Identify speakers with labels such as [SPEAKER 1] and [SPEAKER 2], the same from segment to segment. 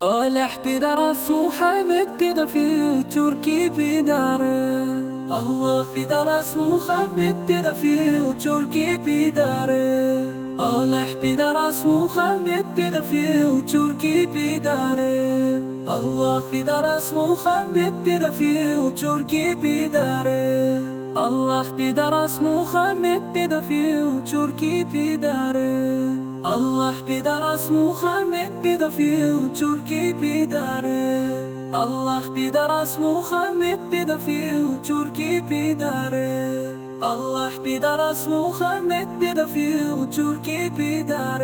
[SPEAKER 1] طالح بدرس محمد كده في تركي بداره الله في درس محمد كده في تركي بداره طالح بدرس محمد كده في تركي بداره الله في درس محمد كده في تركي بداره الله في بدرس محمد كده في تركي في بداره Allah bidar as Muhammed bidar fil Turki bidar Allah bidar as Muhammed bidar fil Turki bidar Allah bidar as Muhammed bidar fil Turki bidar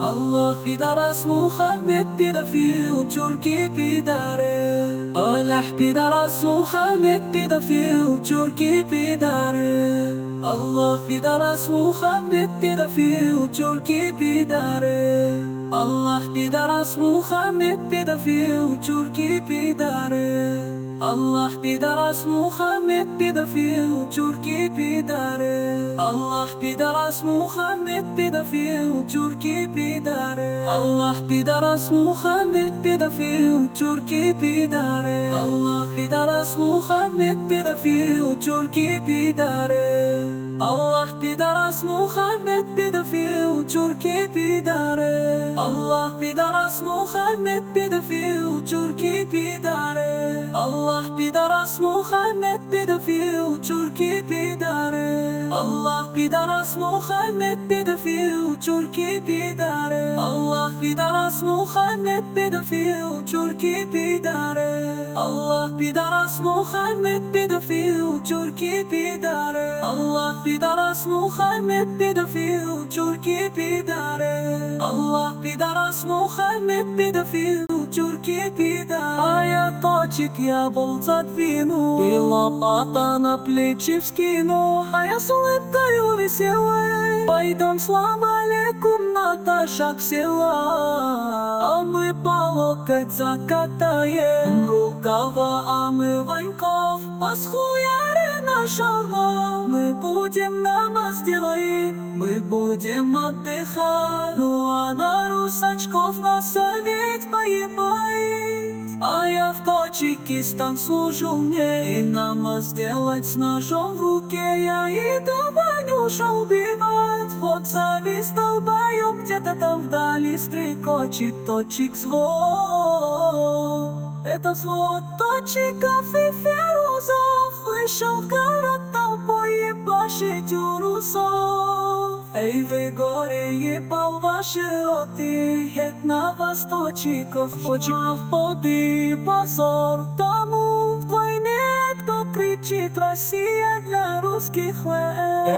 [SPEAKER 1] Allah bidar as Muhammed bidar fil Turki bidar Allah pidara Muhammed pida future ki pidare Allah pidara Muhammed pida future ki pidare Allah pidara Muhammed pida future ki pidare Allah pidar asmu Muhammed pidafil Türkiye pidare Allah pidar asmu Muhammed pidafil Türkiye pidare Allah pidar asmu Muhammed pidafil Türkiye pidare Allah pidar asmu Muhammed pidafil Türkiye pidare Allah بدرس محمد بده في وتركي بداره الله بدرس محمد بده في وتركي بداره الله بدرس محمد بده في وتركي بداره الله بدرس محمد بده في وتركي بداره الله بدرس محمد بده في وتركي بداره الله بدرس محمد بده في وتركي بداره الله підарас Мухаммед педофил, тюрки підари Allah підарас Мухаммед педофил, тюрки підари А я точек я был задвину И лопата на плечи вскину А я с улыбкою веселой Пойдем слава алейкум, Наташа к села А мы по локоть закатаем Рукава омываньков Посхуяри нашего Мы будем намаз делать Мы будем отдыхать. Ну а на русачков нас совет поебает А я в Таджикистан служу мне. И намаз сделать с ножом в руке Я иду. Ванюша убивать Вот завис долбоёб Где-то там вдали стрекочет точек звон. Это взвод точиков и ферузов. Вышел в пишить у русов Ей ви горіє пав ваші роти, як на вас точіков Почав поди позор. Тому вдвойне, хто кричить Росія для русських лев.